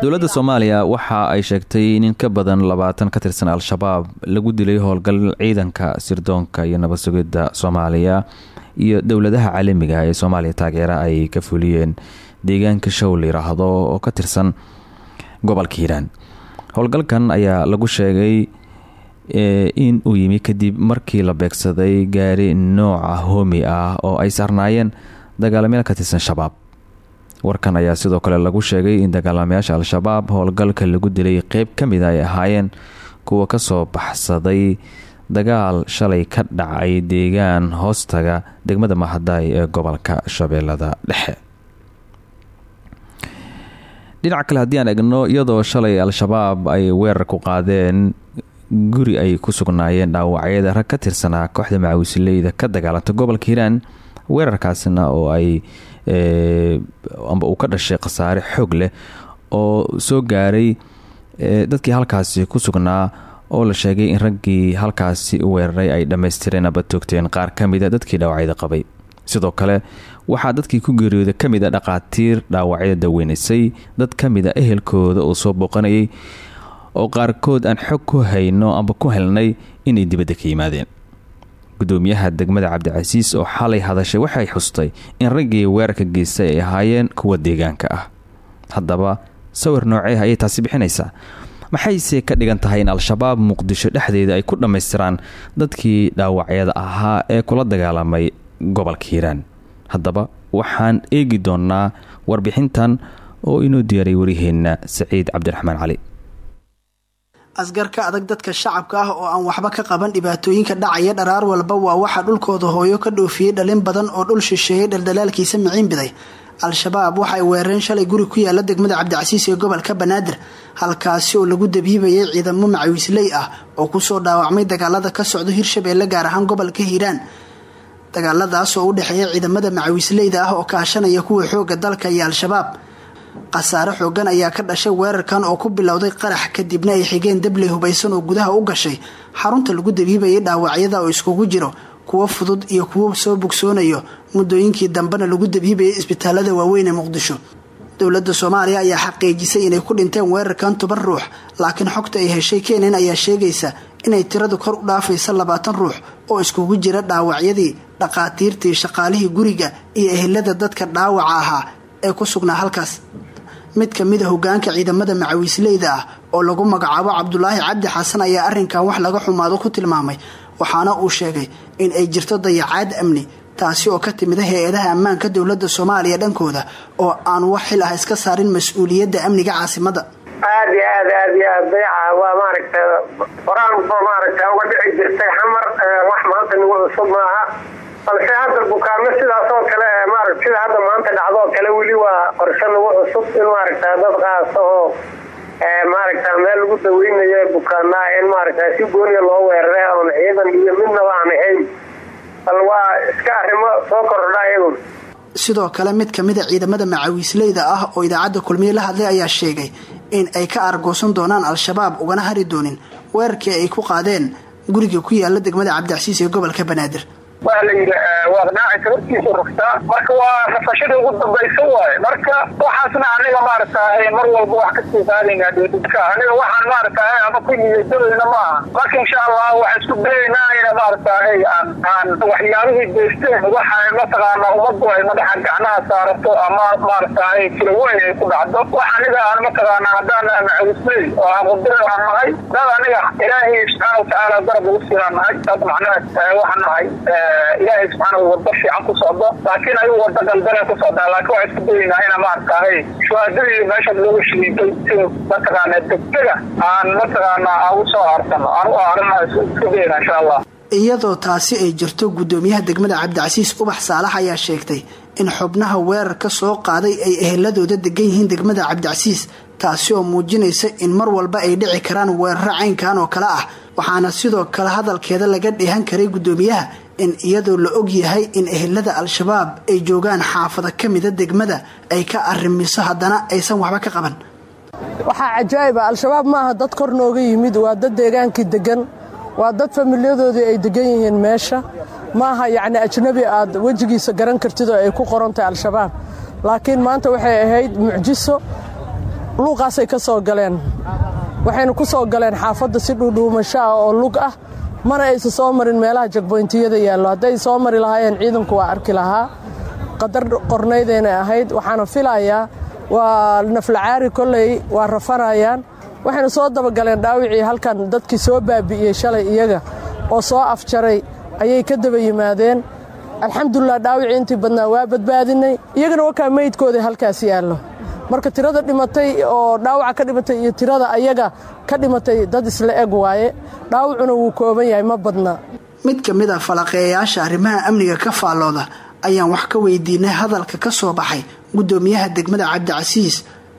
dowladda soomaaliya waxa ay sheegtay in ka badan labaatan ka tirsan al-shabaab lagu dilay howlgal ciidanka sirdoonka iyo nabad sugidda soomaaliya iyo dowladaha caalamiga ee soomaaliya taageera ay ka fuliyeen deegaanka show la yiraahdo oo ka tirsan gobolka hiiraan. Howlgalkan ayaa lagu sheegay in uu yimi kadib markii la beegsaday gaari nooca homi ah oo ay saarnaayeen dagaalamyaal ka tirsan shabaab warkan ayaa sidoo kale lagu sheegay in dagaalamayaasha al-shabaab howlgalka lagu dilay qeyb ka mid a ay ahaayeen kuwa ka soo baxsaday dagaal shalay ka dhacay deegaan hoostaga degmada mahadaay ee gobolka shabeellada dhexe. Dhinaca kale haddii aan egno iyadoo shalay al-shabaab ay weerar ku qaadeen guri ay ku sugnaayeen dhaawacyada rag ka tirsanaa kooxda macawisleyda ka dagaalanta gobolka hiiraan weerarkaasina oo ay amba uu ka dhashay khasaare xoog leh oo soo gaaray dadkii halkaasi ku sugnaa oo la sheegay in raggii halkaasi u weeraray ay dhammaystireen aba toogteen. Qaar ka dadkii dhaawacyada qabay. Sidoo kale waxaa dadkii ku geeriyooda ka mid a dhaqaatiir dhaawacyada daweynaysay. Dad ka mid a ehelkooda uu soo booqanayay oo qaarkood aan xog ku hayno amba ku helnay inay dibadda ka yimaadeen gudoomiyaha degmada cabdicasiis oo xalay hadashay waxay xustay in raggii weerarka geystay ay ahaayeen kuwa deegaanka ah. Haddaba sawir noocee ayay taasi bixinaysaa. Maxayse ka dhigan tahay in al-shabaab muqdisho dhexdeeda ay ku dhammaystiraan dadkii dhaawacyada ahaa ee kula dagaalamay gobolka hiiraan? Haddaba waxaan eegi doonaa warbixintan oo inoo diyaaray waryaheena saciid cabdiraxmaan cali asgar ka adag dadka shacabka ah oo aan waxba ka qaban dhibaatooyinka dhacaya dharaar walba waa waxaa dhulkooda hooyo ka dhoofiyey dhalin badan oo dhul shisheeyey dhaldhalaalkiisa miciin biday. Al-shabaab waxay weerareen shalay guri ku yaalla degmada cabdicasiis ee gobolka banaadir halkaasi oo lagu dabiibayay ciidamo macawiisley ah oo ku soo dhaawacmay dagaalada ka socdo hirshabeelle gaar ahaan gobolka hiiraan. Dagaaladaas oo u dhexeeya ciidamada macawiisleyda ah oo kaashanaya kuwa xooga dalka iyo al-shabaab khasaare xoogan ayaa ka dhashay weerarkan oo ku bilowday qarax kadibna ay xigeen dabley hubaysan oo gudaha u gashay. Xarunta lagu dabiibayay dhaawacyada oo iskugu jiro kuwo fudud iyo kuwo soo bogsoonayo muddooyinkii dambena lagu dabiibayay isbitaalada waaweyn ee muqdisho. Dowladda soomaaliya ayaa xaqiijisay inay ku dhinteen weerarkan toban ruux laakiin xogta ay heshay keenyan ayaa sheegaysa inay tiradu kor u dhaafaysa labaatan ruux oo iskugu jira dhaawacyadii dhaqaatiirtii shaqaalihii guriga iyo ehelada dadka dhaawaca ahaa ee ku sugnaa halkaas mid ka mid a hogaanka ciidamada macawiisleyda ah oo lagu magacaabo cabdulaahi cabdi xasan ayaa arrinkan wax laga xumaado ku tilmaamay waxaana uu sheegay in ay jirto dayacaad amni taasi oo ka timida hay'adaha ammaanka dowladda soomaaliya dhankooda oo aan wax xil ah iska saarin mas'uuliyadda amniga caasimada. Aad iyo aad iyo aad dayaca waa maaragta horaan maaragta uga dhici jirtay xamar wax maanta nagu cusub maaha sida hadda maanta dhacdo oo kale weli waa qorshe nagu cusub in maaragta dad qaasa oo maaragta meel lagu daweynayo bukaanaa in maaragta si gooniya loo weeraray oon ciidan iyo midnaba aan ahayn. Bal waa iska arrimo soo kordha sidoo kale mid ka mid a ciidamada macawiisleyda ah oo idaacadda kulmiye la hadlay ayaa sheegay in ay ka argoosan doonaan al-shabaab ugana hari doonin weerarkii ay ku qaadeen guriga ku yaalla degmada cabdicasiis ee gobolka banaadir waa la yidhi waaqnaaci sababtiisu rugtaa marka waa rafashadii ugu dambaysa waaye marka waxaasna aniga maaragtahay mar walba wax ka sii qaadayna dhidhidka aniga waxaan maaragtahay ama ku niyadadayna ma aha. Marka insha allah waxaan isku dayaynaa ina maaragtahay aan aan waxyaabihii geysteen waxa mataqaana ummaddu ay madaxa gacnaha saarato ama maaragtahay filaweyn ay ku dhacdo. Wax aniga aan mataqaana haddaan macawisley oo aan qudira aan nahay. Dad aniga ilaahay subxaana watacaala darab ugu siinaan nahay. Dad waxaan nahay. Ilaahay subxaanahu wado fiican ku socdo. Laakiin ayuu wado galbane ku socdaa. Laakiin waxaa isku dayaynaa ina maaragtahay shuhaadadii meesha looga shahiiday si mataqaana aan mataqaana aan u soo aarsano aan u aarana isku insha allah. Iyadoo taasi ay jirto guddoomiyaha degmada cabdicasiis ubax saalax ayaa sheegtay in xubnaha weerar ka soo qaaday ay eheladooda degan yihiin degmada cabdicasiis taasi oo muujinaysa in mar walba ay dhici karaan weeraro caynkan oo kale ah. Waxaana sidoo kale hadalkeeda laga dheehan karay guddoomiyaha in iyadoo la og yahay in ehelada al-shabaab ay joogaan xaafado ka mida degmada ay ka arrimiso haddana aysan waxba ka qaban. Waxaa cajaa'iba al-shabaab maaha dad kor nooga yimid waa dad deegaankii degan waa dad familiyadoodii ay degan yihiin meesha. Maaha yacni ajnabi aad wejigiisa garan kartid oo ay ku qorantahay al-shabaab. Laakiin maanta waxay ahayd mucjiso luuqaasay ka soo galeen. Waxayna ku soo galeen xaafadda si dhuudhuumasho ah oo lug ah mana aysa soo marin meelaha jagboyntiyada yaallo. Hadday soo mari lahaayeen ciidanku waa arki lahaa. Qadar qornaydaynay ahayd waxaana filayaa waa naflacaari kolley waa rafanayaan. Waxayna soo dabagaleen dhaawicii halkan dadkii soo baabi'iyey shalay iyaga oo soo afjaray ayay ka daba yimaadeen. Alxamdulilah dhaawicii intii badnaa waa badbaadinay iyagana wakaa meydkoodii halkaas yaallo marka tirada dhimatay oo dhaawaca ka dhimatay iyo tirada ayaga ka dhimatay dad isla eg waaye. Dhaawacuna wuu kooban yahay ma badna. Mid ka mid a falaqeeyayaasha arrimaha amniga ka faallooda ayaan wax ka weydiinay hadalka ka soo baxay guddoomiyaha degmada cabdicasiis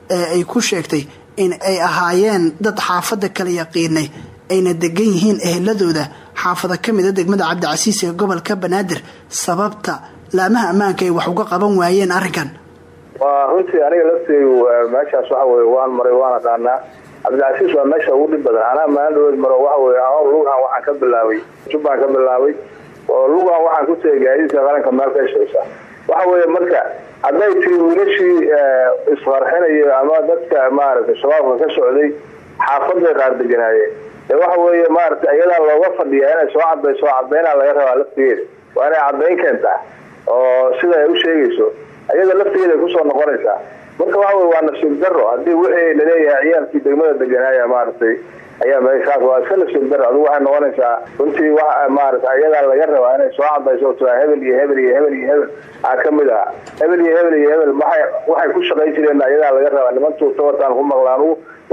ee ay ku sheegtay in ay ahaayeen dad xaafadda kala yaqiinay ayna degan yihiin eheladooda xaafado ka mida degmada cabdicasiis ee gobolka banaadir sababta laamaha ammaanka ay wax uga qaban waayeen arrinkan waa runtii aniga lafteygu meeshaas waxa weye waan maray waan aqaanaa cabdicasiis waa meesha ugu dhib badan. Anaa maalin dhaweed maro waxa weye anoo lugaan waxaan ka bilaabay. Jubbaan ka bilaabay. Oo lugaan waxaan ku tegay gaadiidka qaranka meel ka shaysa waxa weeye marka hadday tiri wiilashii isqarxinayo ama dadka maaragtay shabaabka ka socday xaafaday qaar deganaayeen. Ee waxa weeye maaragtay iyadaa looga fadhiyaa inay soo cadayso cadaynaa laga rabaa laftigeeda. Waa inay cadayn keentaa oo sida ay u sheegayso iyada laftigeeda ay ku soo noqonaysaa marka waxa wey waa nasiib daro haddii wixii la leeyahay ciyaalkii degmada deganaaya maaragtay ayaa meeshaas waa iska nasiib daro adigu waxay noqonaysaa runtii maarata iyadaa laga rabaa inay soo cadayso hebel iyo hebel iyo hebel iyo hebel. Aa ka mid aha hebel iyo hebel iyo hebel. Waxay ku shaqayn jireen laga rabaa. Niman tuurta wataan ku maqlaan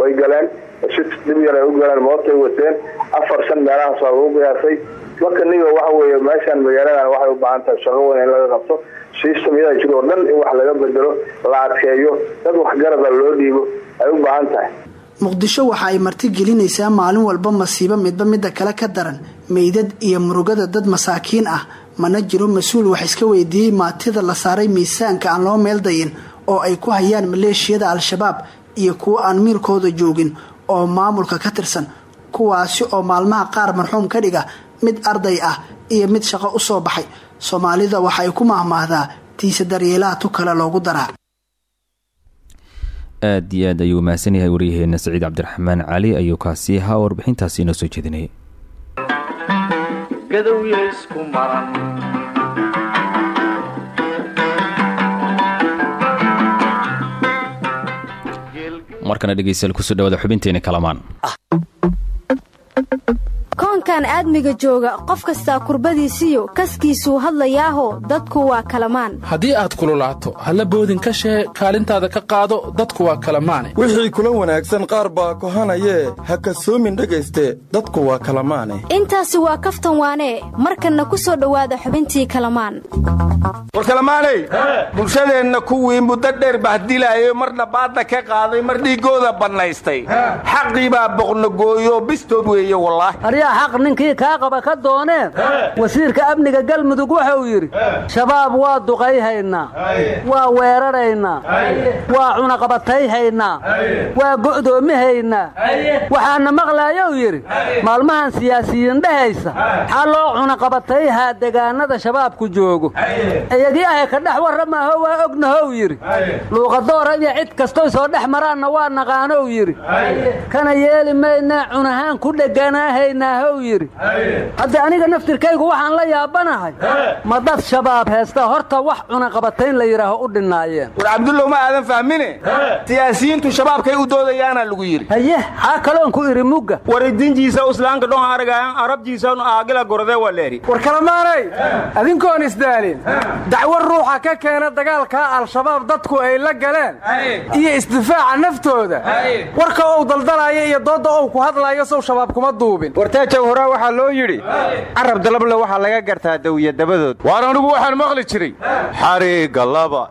way galeen. Si dib yar ay u galeen mootay wateen. Afar shan meelahaas waa lagu qiyaasay. Marka niga waxa weeye meeshaan magaaladan waxay u baahan tahay shaqo weyn in laga qabto system yadaa jiro oo dhan in wax laga bedelo la adkeeyo dad waxgarada loo dhiibo ay u baahan tahay. Muqdisho waxa ay marti gelinaysaa maalin walba masiibo midba midda kale ka daran. Meydad iyo murugada dad masaakiin ah mana jiro mas'uul wax iska weydiiyey maatida la saaray miisaanka aan loo meel dayin oo ay ku hayaan maleeshiyada al-shabaab iyo kuwo aan miirkooda joogin oo maamulka ka tirsan kuwaasi oo maalmaha qaar marxuum ka dhiga mid arday ah iyo mid shaqo u soo baxay soomaalida waxa ay ku mahmaahdaa tiise daryeelaha tu kale loogu daraa. Aad iyo aad ayuu mahadsan yahay waryaheena saciid cabdiraxmaan cali ayuu kaasi ahaa warbixintaasi inoo soo jeedinayay gadowya isku maran. Markana dhegeystayaal ku soo dhawaada xubinteeni kalamaan koonkan aadmiga jooga qof kastaa kurbadiisiyo kaskiisuu hadlayaaho dadku waa kalamaan. Haddii aad kululaato halla boodin ka shee kaalintaada ka qaado dadku waa kalamaane. Wixii kula wanaagsan qaar baa kohanayee ha kasoomin dhegayste dadku waa kalamaane. Intaasi waa kaftan waanee markanna ku soo dhowaada xubintii kalamaan. War kalamaaney bulshadeenna kuwii muddo dheer bahdilaayo marna baadda ka qaaday mar dhiiggooda bannaystay. Xaqii baa boqnogooyo bistood weeye wallaahi. Aryaa xaq ninkii kaa qaba ka dooneen wasiirka amniga galmudug wuxuu yidhi shabaab waa duqayhaynaa waa weeraraynaa waa cunaqabatayhaynaa waa go'doomihaynaa waxaana maqlaayou yidhi maalmahan siyaasiyiin dhehaysa xaa loo cunaqabatayhaa degaanada shabaabku joogo? Iyagii ahay ka dhex warramaaho waa ognahow yidhi. Luuqadoora iyo cid kastoy soo dhex maraanna waa naqaanow yidhi. Kana yeeli maynaa cunahaan ku dheganaahayna how yidhi hadde aniga naftirkaygu waxaan la yaabanahay ma dad shabaab heesta horta wax cunaqabatayn la yidhaaho u dhinnaayeen war cabdullow ma aadan fahmine? Siyaasiyiintu shabaabkay u doodayaana lagu yidhi haye xaa kaloon ku idhi mugga. Waridinjiisa islaanka dhon aragayan arabjiisanu aagila gordee waa leeri. War kalamaanay adinkoon isdaalin. Dacwo ruuxa ka keena dagaalkaa al-shabaab dadku ay la galeen. Iyo isdifaaca naftooda. Warka ou daldalaayo iyo doodda ou ku hadlaayo sow shabaab kuma duubin horaa waxaa loo yidhi carab dalable waxaa laga gartaa dawiya dabadood. Waar anugu waxaan maqli jiray xariigga laba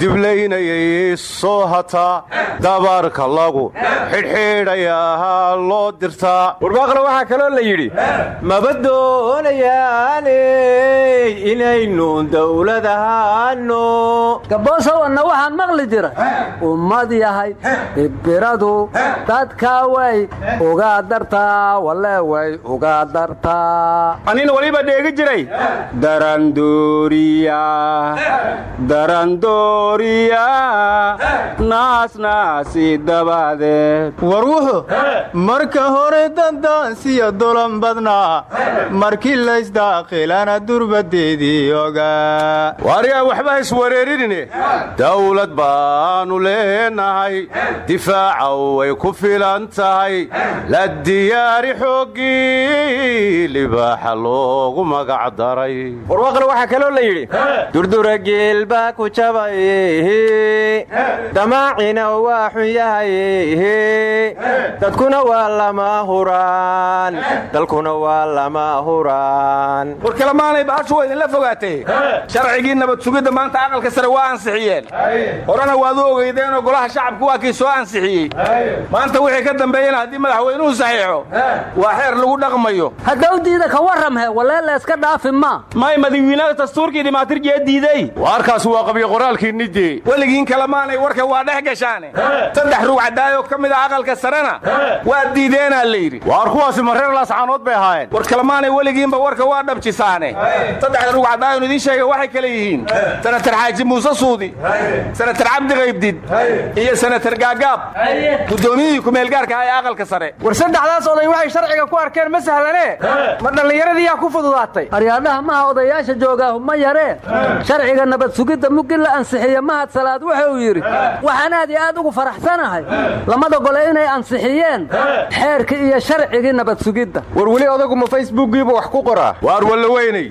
diblaynayay soo hataa dabaarka lagu xidhxidhayaa loo dirtaa. Warbaaqle waxaa kaloo la yidhi maba doonayaaney inaynu dawlad ahaano gaboosowanna waxaan maqli jiray ummad yahay ibiradu dadka way uga dartaa walle way uga dartaa anina waliba dheegi jiray darandooriya darandooriya naasnaasi dabadeed war wuxuu marka hore dandaansiya dolan badnaa markii laysdaaqilana durbadeedii ogaa waaryaa waxba iswareerinine dawlad baanu leenahay difaaca way ku filan tahay la diyaari xooggii libaaxa loogu magac daray. Warwaaqle waxaa kaloo la yidhi durdura geel baa ku jabay damaacina waa xun yahay dadkuna waa lama huraan dalkuna waa lama huraan. War kalamaanay bahashu waa idinla fogaatay sharcigii nabad sugidda maanta aqalka sare waa ansixiyeen. Horena waad u ogeydeenoo golaha shacabku waa kii soo ansixiyey. Maanta wixii ka dambeeyena haddii madaxweynuhu saxiixo waa xeer lagu dhaqmayo haddawdiida ka warramhe walee layska dhaafi ma. May madawiinaha dastuurkii dhimaatirjee diidey waarkaas waa qabyo qoraalkii nidee weligiin kalamaanay warka waa dhex gashaane. Saddex rugcadaayoo ka mid a aqalka sarena. Waa diideenaa la yidhi. Waar kuwaasi mareer laascaanood bay ahaayeen. War kalamaanay weligiinba warka waa dhabjisaane. Saddexda rugcadaayon idiin sheega waxay kale yihiin. Sanatar xaaji muuse suudi. Sanatar cabdi qaybdid. Iyo sanatar gaagaab guddoomiyihii kumeelgaarka ah ee aqalka sare. War saddexdaas oday waxay sharciga ku arkeen ma sahlane ma dhallinyaradiiyaa ku fududaatay? Aryaadhaha maha odayaasha joogaahu ma yaree. Sharciga nabad sugidda muggi la ansixiye mahad salaad wuxuu yidhi waxaan aad iyo aad ugu faraxsanahay. Lamada gole inay ansixiyeen. Xeerkii iyo sharcigii nabad sugidda. War weli odagu ma facebookiiba wax ku qoraa waar walla weynay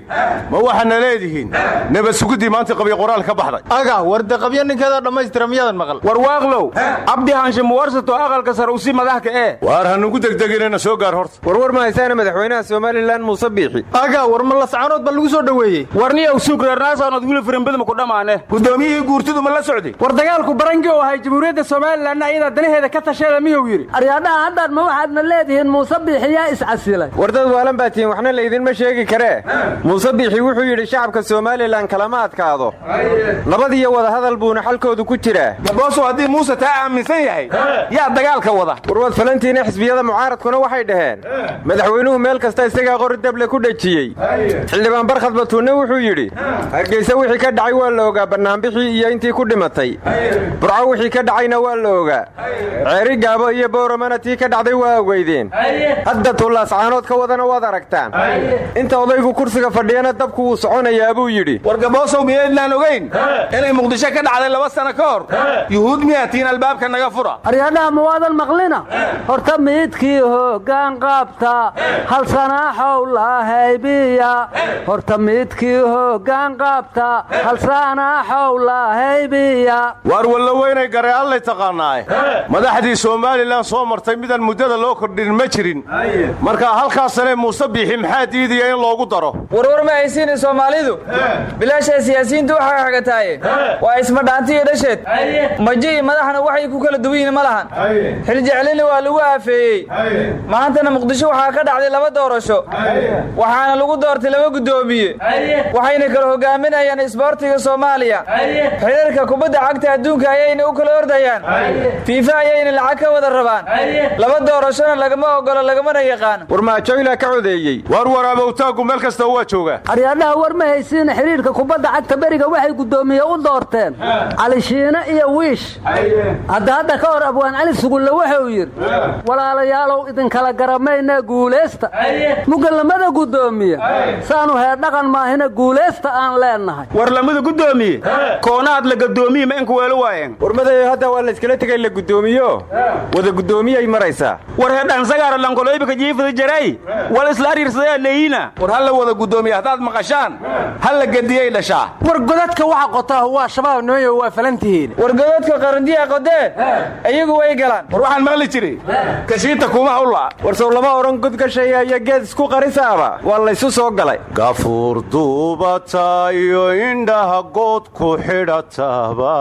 ma waxaadna leedihiin? Nabad sugiddii maanta qabyo qoraal ka baxday. Aga warde qabyo ninkeeda dhammaystira miyadan maqal? War waaqlow. Cabdi muwarsato aqalka sare usi madaxka ee. Waar hanugu degdeginana soo gaar horta. Warwar ma haysaana madaxweynaha somalilan muuse biixi aga war ma lascaanood ba lagu soo dhoweeyey warniyow suugreernaasaanood wili firinbidma ku dhammaane guddoomiyihii guurtidu ma la socday? War dagaalku barangi oo ahay jamhuuriyadda somalilanna ayadaa danaheeda ka tasheeda miyuu yidhi? Aryaadhaha haddaan ma waxaadna leedihiin muuse biixi yaa iscasilay war dad waalan baa tihiin waxna laydinma sheegi karee? Muuse biixi wuxuu yidhi shacabka somalilan kalama adkaado. Nabad iyo wadahadal buuna xalkoodu ku jiraa. Gaboosow haddii muuse taa aaminsan yahay? Yaa dagaalka wada. Warwaad falantiina xisbiyada mucaaradkuna waxay dhaheen madaxweynuhu meel kasta isagaa qori dable ku dhejiyey. Xildhibaan barkhad batuunne wuxuu yidhi hargeysa wixii ka dhacay waa la ogaa bannaanbixii iyo intii ku dhimatay. Burco wixii ka dhacayna waa la ogaa. Ceeri gaabo iyo boora boramana tii ka dhacday waa ogeydeen hadda tullaascaanood ka wadana waad aragtaan. Inta odaygu kursiga fadhiyana dabku wuu soconayaa buu yidhi. Wargaboosow miyaydnaan ogayn inay muqdisho ka dhacday laba sano ka hor. Yuhuud miyaatiin albaabka naga fura? Aryadhaha mawaadan maqlina? Horta miidkii hoggaan qaabta hal sanaaxow lahaybiya horta miidkii hoggaan qaabta. Hal sanaaxow lahaybiya waar wallo weynay gare allay taqaannaaye madaxdii somalilan soo martay midaan muddada loo kordhin ma jirin. Marka halkaas sane muuse biixi maxaa diidaya in loogu daro? Warwar ma haysiina soomaalidu. Bilaashay siyaasiyiintu waxaa xagataaye waa ismadhaanti iyo dhasheed. Maji iyo madaxna waxay ku kala duwan yihiin ma lahan. Xiljeclina waa lagu aafeeyey. Maantana muqdisho waxaa ka dhacday laba doorasho. Waxaana lagu doortay laba guddoomiye waxayna kala hogaaminayaan isboortiga soomaaliya. Xiriirka kubadda cagta adduunka ayayna u kala ordayaan. Fiifa ayayna lacag ka wada rabaan. Laba doorashona lagama ogolo lagamana yaqaan warmaajoylaa ka codeeyey? Waar waraabowtaaggu meel kasta waa joogaa aryadhaha war ma haysiina xidhiirka kubadda cagta beriga waxay guddoomiye u doorteen. Cali shiine iyo wiish. Hadda hadda ka hor abwaan cali sugulle wuxuu yidhi walaalayaalow idinkala garamayna guulaysta mugallamada guddoomiye saanu heerdhaqan maahina guulaysta aan leennahay. Warlamada guddoomiye koonaad la gadoomiye ma inku weelo waayeen. Warmadayo hadda waa layskala tegay la guddoomiyo wada guddoomiyay maraysaa. War heedhansagaara lankoloybika jiifada jaray wal isla ariirsadaya leeyina. War halla wada guddoomiye haddaad maqashaan halla gediyay dhashaa. War godadka waxa qotaa waa shabaab nooyo waa falantihiin. War godadka qarandiya qodee iyagu way galaan. War waxaan maqli jiray kashiinta kuma hawla war sow lama odhan godgashaya iyo geed isku qarisaaba. Waa laysu soo galay. Gafuur duubata iyo indhaha good ku xidhataba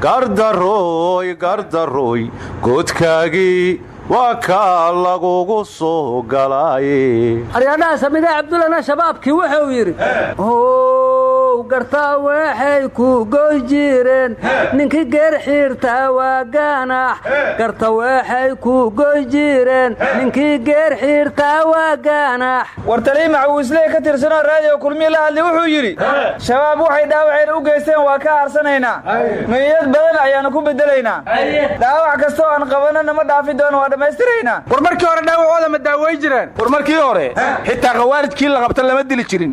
gardarooy gardarooy godkaagii waa kaa lagugu soo galaaye aryadhaha samidee cabdullana shabaabkii wuxuu yidhi how gartaa waxay ku goy jireen. Ninkii geer xiirtaa waa gaanax garta waxay ku goy jireen. Ninkii geer xiirtaa waa gaanax war talii macawiislee ka tirsanoo raadiyo kulmiye la hadlay wuxuu yidhi shabaab waxay dhaawaceen u geysteen waa ka aarsanaynaa meeyad badan ayaanu ku bedelaynaa dhaawac kastoo aan qabanana ma dhaafi doono waa dhammaystiraynaa war markii hore dhaawacooda ma daaway jireen. War markii hore xitaa khawaarijkii la qabta lama dili jirin.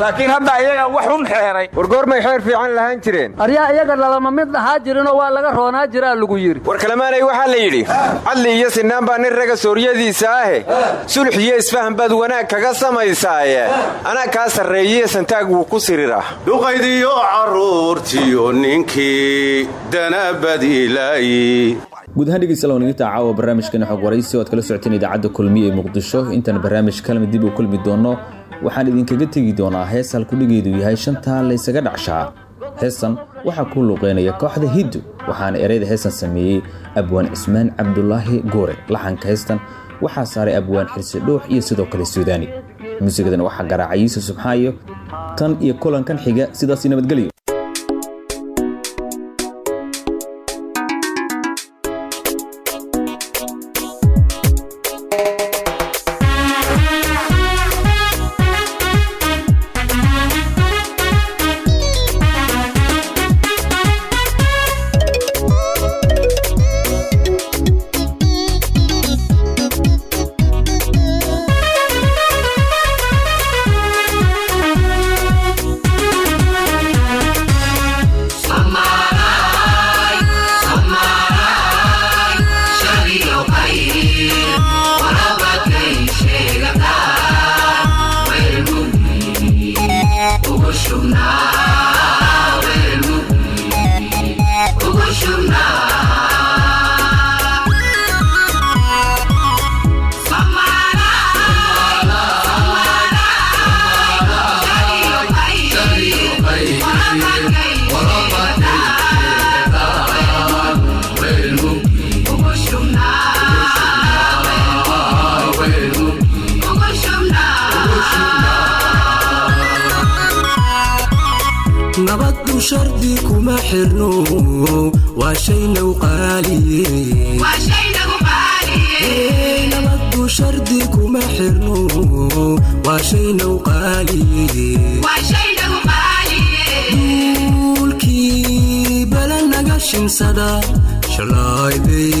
Laakiin hadda ayaga wax un xeeray war goormay xeer fiican lahaan jireen. Aryaa iyaga dhalama mid dhahaa jirinoo waa laga roonaa jiraa lagu yidhi. War kalemaanay waxaa la yidhi cadli iyo sinaan baa nin raga sooryadiisa ahe. Sulx iyo isfahan baad wanaag kaga samaysaaye. Anaa kaa sarreeyiye santaag wuu ku siriraa duqaydiyo carruurtiyo ninkii danabadiilaayi guud ahaan dhegeystayaal waan idinta caawa barnaamijkeena xog waraysi oo aad kala socoteen idaacadda kulmiye ee muqdisho. Intaan barnaamij kalmi dib u kulmi doonno waxaan idinkaga tegi doonaa hees halkudhigeedu yahay shantaa laysaga dhacshaa heestan waxaa ku luuqeynaya kooxda hiddu waxaana ereyda heestan sameeyey abwaan cismaan cabdulaahi goore laxanka heestan waxaa saaray abwaan xirsi dhuux iyo sidoo kale suudaani muusigadan waxaa garaacay yuusuf subxaayo tan iyo kulankan xiga sidaasi nabadgelyo shardi kuma xirno waa qaaliye duulkii bala naga shimsada shalaay bay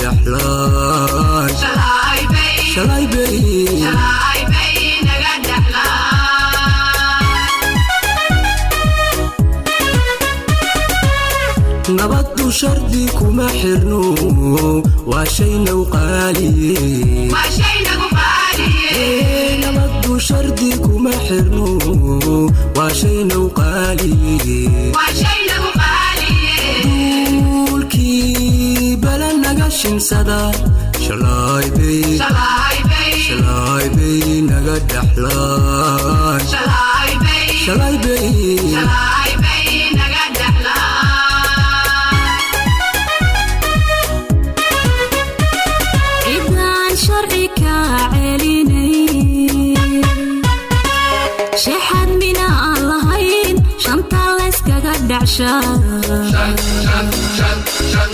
dhaxlaan nabaddu shardi kuma xirno waa shay now qaaliye nabaddu shardi kuma xirno waa shay now qaaliye duulkii bala naga shimsada shalay bay naga dhaxlaan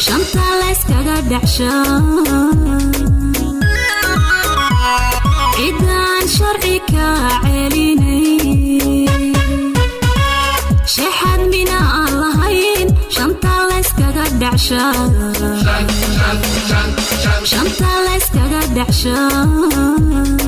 shanta layskaga dhacshaa cidaan sharci kaa celinay shexad mina aan lahayn shanta layskaga dhacshaa shanta layskaga dhacshaa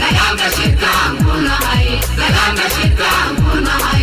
dagaalka shirkaan ku nahay salaam shirka muna hay